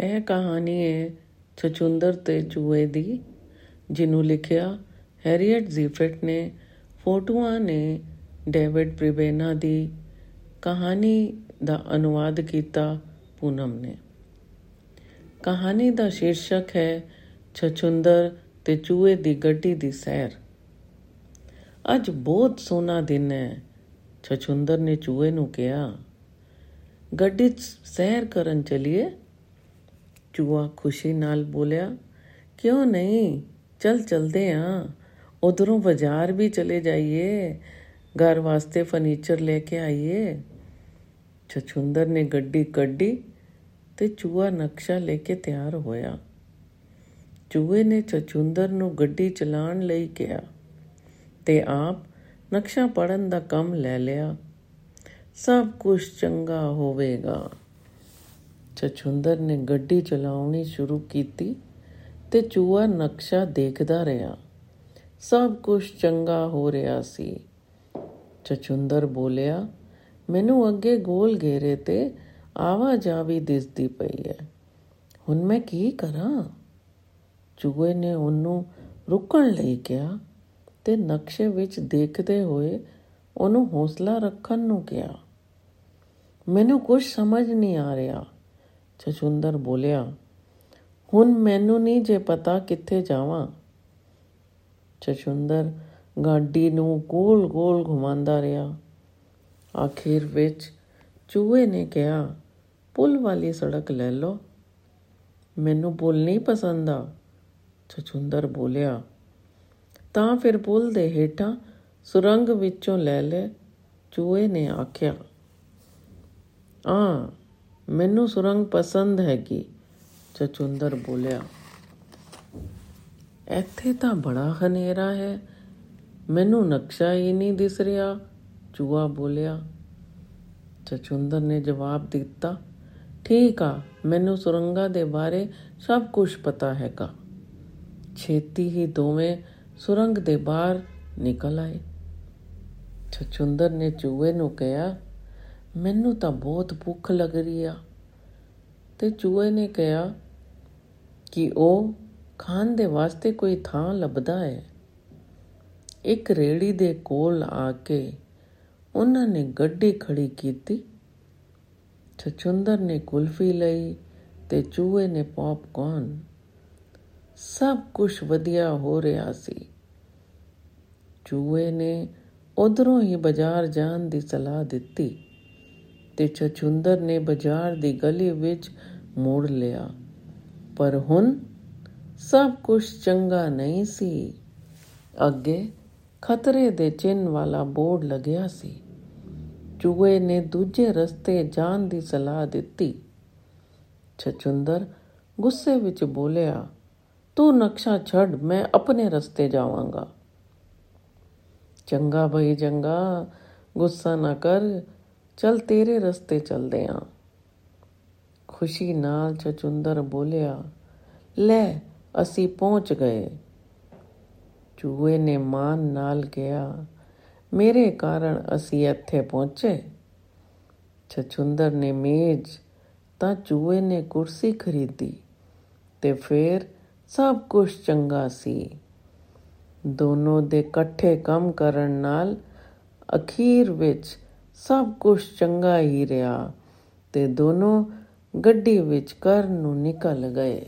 ਇਹ ਕਹਾਣੀ ਹੈ ਛਚੁੰਦਰ ਤੇ ਚੂਹੇ ਦੀ, ਜਿਹਨੂੰ ਲਿਖਿਆ ਹੈਰੀਅਟ ਜ਼ੀਫਰਟ ਨੇ। ਫੋਟੋਆਂ ਨੇ ਡੇਵਿਡ ਪ੍ਰਿਬੇਨਾ ਦੀ ਕਹਾਣੀ ਦਾ ਅਨੁਵਾਦ ਕੀਤਾ ਪੂਨਮ ਨੇ। ਕਹਾਣੀ ਦਾ ਸ਼ੀਰਸ਼ਕ ਹੈ ਛਛੁੰਦਰ ਤੇ ਚੂਹੇ ਦੀ ਗੱਡੀ ਦੀ ਸੈਰ। ਅੱਜ ਬਹੁਤ ਸੋਹਣਾ ਦਿਨ ਹੈ ਛਛੁੰਦਰ ਨੇ ਚੂਹੇ ਨੂੰ ਕਿਹਾ। ਗੱਡੀ 'ਚ ਸੈਰ ਕਰਨ ਚਲੀਏ? ਚੂਹਾ ਖੁਸ਼ੀ ਨਾਲ ਬੋਲਿਆ, ਕਿਉਂ ਨਹੀਂ? ਚਲ ਚਲਦੇ ਆਂ। ਉਧਰੋਂ ਬਾਜ਼ਾਰ ਵੀ ਚਲੇ ਜਾਈਏ। ਘਰ ਵਾਸਤੇ ਫਰਨੀਚਰ ਲੈ ਕੇ ਆਈਏ। ਛਛੁੰਦਰ ਨੇ ਗੱਡੀ ਕੱਢੀ ਤੇ ਚੂਹਾ ਨਕਸ਼ਾ ਲੈ ਕੇ ਤਿਆਰ ਹੋਇਆ। ਚੂਹੇ ਨੇ ਛਛੁੰਦਰ ਨੂੰ ਗੱਡੀ ਚਲਾਉਣ ਲਈ ਕਿਹਾ ਤੇ ਆਪ ਨਕਸ਼ਾ ਪੜਨ ਦਾ ਕੰਮ ਲੈ ਲਿਆ। ਸਭ ਕੁਝ ਚੰਗਾ ਹੋਵੇਗਾ। ਛਛੁੰਦਰ ਨੇ ਗੱਡੀ ਚਲਾਉਣੀ ਸ਼ੁਰੂ ਕੀਤੀ ਤੇ ਚੂਹਾ ਨਕਸ਼ਾ ਦੇਖਦਾ ਰਿਹਾ। ਸਭ ਕੁਝ ਚੰਗਾ ਹੋ ਰਿਹਾ ਸੀ। ਛਛੁੰਦਰ ਬੋਲਿਆ, ਮੈਨੂੰ ਅੱਗੇ ਗੋਲ ਘੇਰੇ ਤੇ ਆਵਾਜਾਵੀ ਦਿਸਦੀ ਪਈ ਹੈ। ਹੁਣ ਮੈਂ ਕੀ ਕਰਾਂ? ਚੂਹੇ ਨੇ ਉਹਨੂੰ ਰੁਕਣ ਲਈ ਕਿਹਾ ਤੇ ਨਕਸ਼ੇ ਵਿੱਚ ਦੇਖਦੇ ਹੋਏ ਉਹਨੂੰ ਹੌਸਲਾ ਰੱਖਣ ਨੂੰ ਕਿਹਾ, ਮੈਨੂੰ ਕੁਝ ਸਮਝ ਨਹੀਂ ਆ ਰਿਹਾ। ਛਛੁੰਦਰ ਬੋਲਿਆ, ਹੁਣ ਮੈਨੂੰ ਨਹੀਂ ਜੇ ਪਤਾ ਕਿੱਥੇ ਜਾਵਾਂ। ਛਛੁੰਦਰ ਗਾਡੀ ਨੂੰ ਗੋਲ-ਗੋਲ ਘੁਮਾਉਂਦਾ ਰਿਹਾ। ਆਖਿਰ ਵਿੱਚ ਚੂਹੇ ਨੇ ਕਿਹਾ, ਪੁਲ ਵਾਲੀ ਸੜਕ ਲੈ ਲਓ। ਮੈਨੂੰ ਪੁੱਲ ਨਹੀਂ ਪਸੰਦ ਆ। ਛਛੁੰਦਰ ਬੋਲਿਆ, ਤਾਂ ਫਿਰ ਪੁਲ ਦੇ ਹੇਠਾਂ ਸੁਰੰਗ ਵਿੱਚੋਂ ਲੈ ਲੈ। ਚੂਹੇ ਨੇ ਆਖਿਆ ਆ ਮੈਨੂੰ ਸੁਰੰਗ ਪਸੰਦ ਹੈਗੀ ਚਚੁੰਦਰ ਬੋਲਿਆ, ਇੱਥੇ ਤਾਂ ਬੜਾ ਹਨੇਰਾ ਹੈ, ਮੈਨੂੰ ਨਕਸ਼ਾ ਹੀ ਨਹੀਂ ਦਿਸ ਰਿਹਾ, ਚੂਹਾ ਬੋਲਿਆ। ਚਚੁੰਦਰ ਨੇ ਜਵਾਬ ਦਿੱਤਾ, ਠੀਕ ਆ, ਮੈਨੂੰ ਸੁਰੰਗਾ ਦੇ ਬਾਰੇ ਸਭ ਕੁਝ ਪਤਾ ਹੈਗਾ। ਛੇਤੀ ਹੀ ਦੋਵੇਂ ਸੁਰੰਗ ਦੇ ਬਾਹਰ ਨਿਕਲ ਆਏ। ਚਚੁੰਦਰ ਨੇ ਚੂਹੇ ਨੂੰ ਕਿਹਾ ਮੈਨੂੰ ਤਾਂ ਬਹੁਤ ਭੁੱਖ ਲੱਗ ਰਹੀ ਆ। ਤੇ ਚੂਹੇ ਨੇ ਕਿਹਾ ਕਿ ਉਹ ਖਾਣ ਦੇ ਵਾਸਤੇ ਕੋਈ ਥਾਂ ਲੱਭਦਾ ਹੈ। ਇੱਕ ਰੇੜੀ ਦੇ ਕੋਲ ਆ ਕੇ ਉਹਨਾਂ ਨੇ ਗੱਡੀ ਖੜੀ ਕੀਤੀ। ਛਚੁੰਦਰ ਨੇ ਕੁਲਫੀ ਲਈ ਤੇ ਚੂਹੇ ਨੇ ਪੌਪਕਾਰਨ ਸਭ ਕੁਝ ਵਧੀਆ ਹੋ ਰਿਹਾ ਸੀ। ਚੂਹੇ ਨੇ ਉਧਰੋਂ ਹੀ ਬਾਜ਼ਾਰ ਜਾਣ ਦੀ ਸਲਾਹ ਦਿੱਤੀ। ਤੇ ਛਛੁੰਦਰ ਨੇ ਬਾਜ਼ਾਰ ਦੀ ਗਲੀ ਵਿੱਚ ਮੋੜ ਲਿਆ। ਪਰ ਹੁਣ ਸਭ ਕੁਝ ਚੰਗਾ ਨਹੀਂ ਸੀ। ਅੱਗੇ ਖਤਰੇ ਦੇ ਚਿੰਨ ਵਾਲਾ ਬੋਰਡ ਲੱਗਿਆ ਸੀ। ਚੂਹੇ ਨੇ ਦੂਜੇ ਰਸਤੇ ਜਾਣ ਦੀ ਸਲਾਹ ਦਿੱਤੀ। ਛਛੁੰਦਰ ਗੁੱਸੇ ਵਿੱਚ ਬੋਲਿਆ, ਤੂੰ ਨਕਸ਼ਾ ਛੱਡ, ਮੈਂ ਆਪਣੇ ਰਸਤੇ ਜਾਵਾਂਗਾ। ਚੰਗਾ ਭਈ ਚੰਗਾ, ਗੁੱਸਾ ਨਾ ਕਰ। ਚਲ ਤੇਰੇ ਰਸਤੇ ਚੱਲਦੇ ਆਂ। ਖੁਸ਼ੀ ਨਾਲ ਚਚੁੰਦਰ ਬੋਲਿਆ, ਲੈ ਅਸੀਂ ਪਹੁੰਚ ਗਏ। ਚੂਹੇ ਨੇ ਮਾਨ ਨਾਲ ਕਿਹਾ, ਮੇਰੇ ਕਾਰਨ ਅਸੀਂ ਇੱਥੇ ਪਹੁੰਚੇ। ਚਚੁੰਦਰ ਨੇ ਮੇਜ਼ ਤਾਂ ਚੂਹੇ ਨੇ ਕੁਰਸੀ ਖਰੀਦੀ ਤੇ ਫੇਰ ਸਭ ਕੁਝ ਚੰਗਾ ਸੀ। ਦੋਨੋਂ ਦੇ ਇਕੱਠੇ ਕੰਮ ਕਰਨ ਨਾਲ ਅਖੀਰ ਵਿੱਚ ਸਭ ਕੁਝ ਚੰਗਾ ਹੀ ਰਿਹਾ ਤੇ ਦੋਨੋਂ ਗੱਡੀ ਵਿੱਚ ਘਰ ਨੂੰ ਨਿਕਲ ਗਏ।